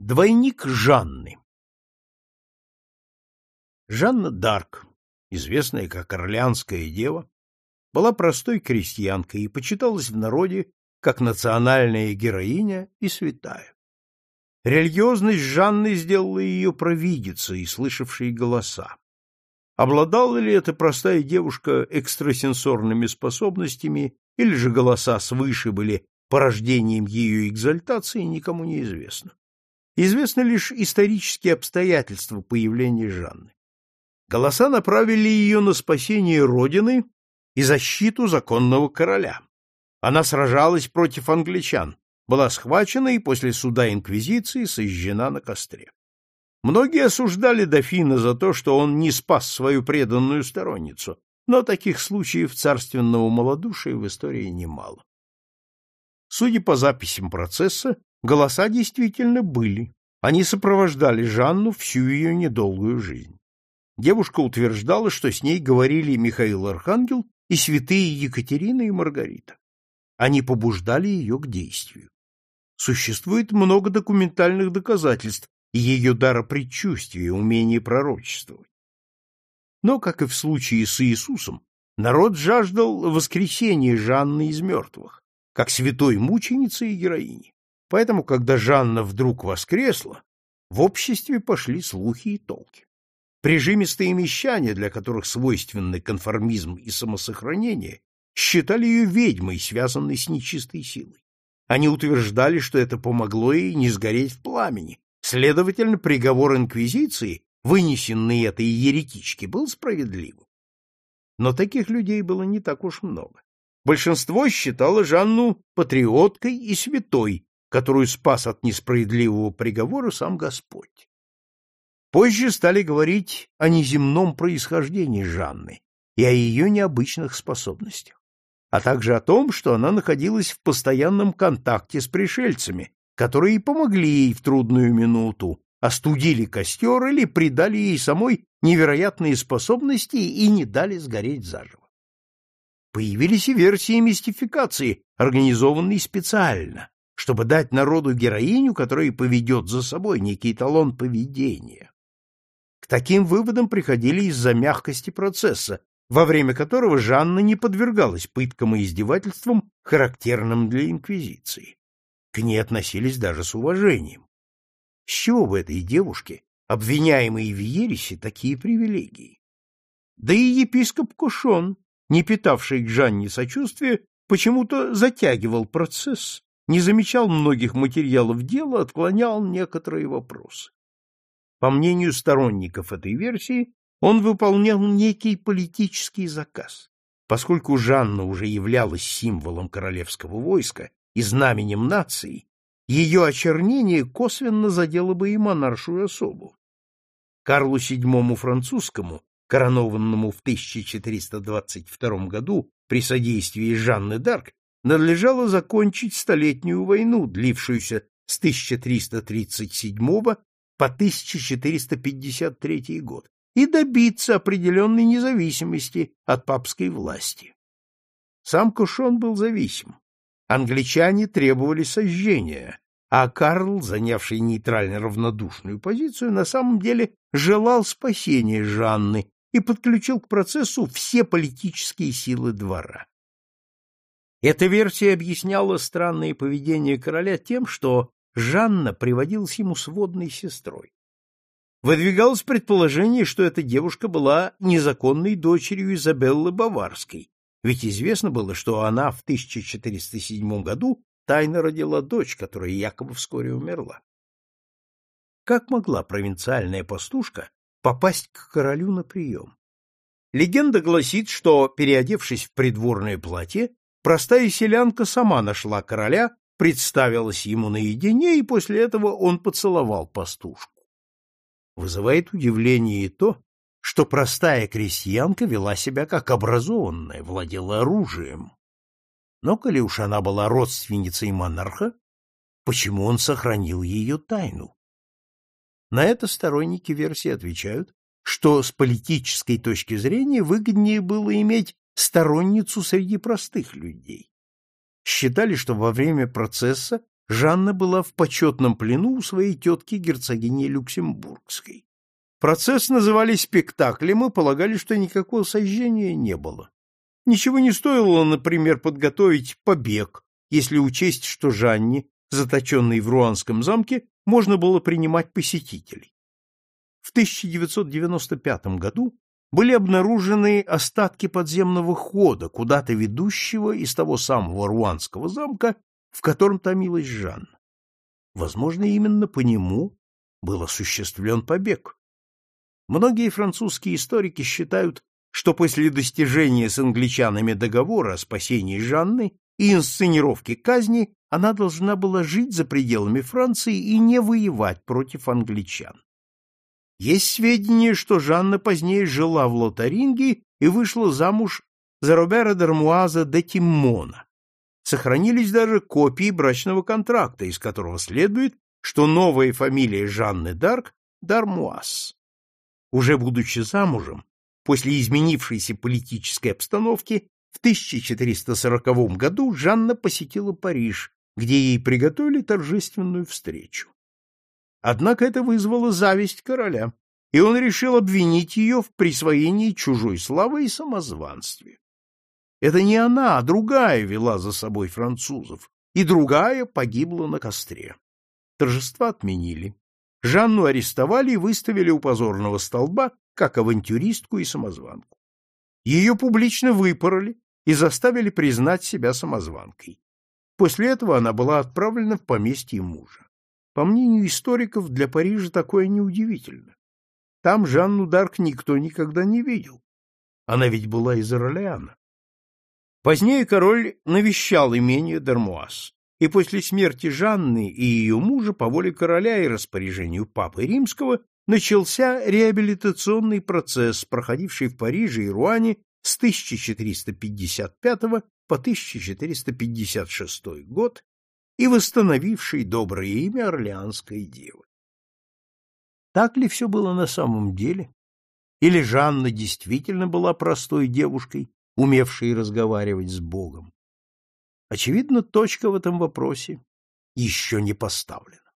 Двойник Жанны Жанна Дарк, известная как Орлеанская дева, была простой крестьянкой и почиталась в народе как национальная героиня и святая. Религиозность Жанны сделала ее провидицей, слышавшей голоса. Обладала ли эта простая девушка экстрасенсорными способностями, или же голоса свыше были порождением ее экзальтации, никому не известно. Известны лишь исторические обстоятельства появления Жанны. Голоса направили ее на спасение Родины и защиту законного короля. Она сражалась против англичан, была схвачена и после суда инквизиции сожжена на костре. Многие осуждали дофина за то, что он не спас свою преданную сторонницу, но таких случаев царственного малодушия в истории немало. Судя по записям процесса, голоса действительно были. Они сопровождали Жанну всю ее недолгую жизнь. Девушка утверждала, что с ней говорили Михаил Архангел и святые Екатерина и Маргарита. Они побуждали ее к действию. Существует много документальных доказательств ее дара предчувствия, умения пророчествовать. Но, как и в случае с Иисусом, народ жаждал воскресения Жанны из мертвых, как святой мученицы и героини. Поэтому, когда Жанна вдруг воскресла, в обществе пошли слухи и толки. Прижимистые мещане, для которых свойственны конформизм и самосохранение, считали ее ведьмой, связанной с нечистой силой. Они утверждали, что это помогло ей не сгореть в пламени. Следовательно, приговор инквизиции, вынесенный этой еретичке, был справедливым. Но таких людей было не так уж много. Большинство считало Жанну патриоткой и святой, которую спас от несправедливого приговора сам Господь. Позже стали говорить о неземном происхождении Жанны и о ее необычных способностях, а также о том, что она находилась в постоянном контакте с пришельцами, которые помогли ей в трудную минуту, остудили костер или придали ей самой невероятные способности и не дали сгореть заживо. Появились и версии мистификации, организованные специально, чтобы дать народу героиню, которая поведет за собой некий талон поведения. К таким выводам приходили из-за мягкости процесса, во время которого Жанна не подвергалась пыткам и издевательствам, характерным для инквизиции. К ней относились даже с уважением. С чего бы этой девушке, обвиняемой в ересе, такие привилегии? Да и епископ Кушон, не питавший к Жанне сочувствия, почему-то затягивал процесс, не замечал многих материалов дела, отклонял некоторые вопросы. По мнению сторонников этой версии, он выполнял некий политический заказ. Поскольку Жанна уже являлась символом королевского войска и знаменем нации, ее очернение косвенно задело бы и монаршую особу. Карлу VII французскому, коронованному в 1422 году при содействии Жанны д'Арк, надлежало закончить Столетнюю войну, длившуюся с 1337 по 1453 год, и добиться определенной независимости от папской власти. Сам Кушон был зависим. Англичане требовали сожжения, а Карл, занявший нейтрально равнодушную позицию, на самом деле желал спасения Жанны и подключил к процессу все политические силы двора. Эта версия объясняла странное поведение короля тем, что Жанна приводилась ему сводной сестрой. Выдвигалось предположение, что эта девушка была незаконной дочерью Изабеллы Баварской, ведь известно было, что она в 1407 году тайно родила дочь, которая якобы вскоре умерла. Как могла провинциальная пастушка попасть к королю на прием? Легенда гласит, что, переодевшись в придворное платье, простая селянка сама нашла короля, представилась ему наедине, и после этого он поцеловал пастушку. Вызывает удивление и то, что простая крестьянка вела себя как образованная, владела оружием. Но коли уж она была родственницей монарха, почему он сохранил ее тайну? На это сторонники версии отвечают, что с политической точки зрения выгоднее было иметь сторонницу среди простых людей. Считали, что во время процесса Жанна была в почетном плену у своей тетки герцогини Люксембургской. Процесс называли спектаклем и полагали, что никакого сожжения не было. Ничего не стоило, например, подготовить побег, если учесть, что Жанне, заточенной в Руанском замке, можно было принимать посетителей. В 1995 году были обнаружены остатки подземного хода, куда-то ведущего из того самого Руанского замка, в котором томилась Жанна. Возможно, именно по нему был осуществлен побег. Многие французские историки считают, что после достижения с англичанами договора о спасении Жанны и инсценировки казни она должна была жить за пределами Франции и не воевать против англичан. Есть сведения, что Жанна позднее жила в Лотаринге и вышла замуж за Робера Дармуаза де Тиммона. Сохранились даже копии брачного контракта, из которого следует, что новая фамилия Жанны Дарк – Дармуаз. Уже будучи замужем, после изменившейся политической обстановки, в 1440 году Жанна посетила Париж, где ей приготовили торжественную встречу. Однако это вызвало зависть короля, и он решил обвинить ее в присвоении чужой славы и самозванстве. Это не она, а другая вела за собой французов, и другая погибла на костре. Торжества отменили. Жанну арестовали и выставили у позорного столба как авантюристку и самозванку. Ее публично выпороли и заставили признать себя самозванкой. После этого она была отправлена в поместье мужа. По мнению историков, для Парижа такое неудивительно. Там Жанну Дарк никто никогда не видел. Она ведь была из Орлеана. Позднее король навещал имение Дермуаз и после смерти Жанны и ее мужа по воле короля и распоряжению папы римского начался реабилитационный процесс, проходивший в Париже и Руане с 1455 по 1456 год и восстановивший доброе имя Орлеанской девы. Так ли все было на самом деле? Или Жанна действительно была простой девушкой, умевшей разговаривать с Богом? Очевидно, точка в этом вопросе еще не поставлена.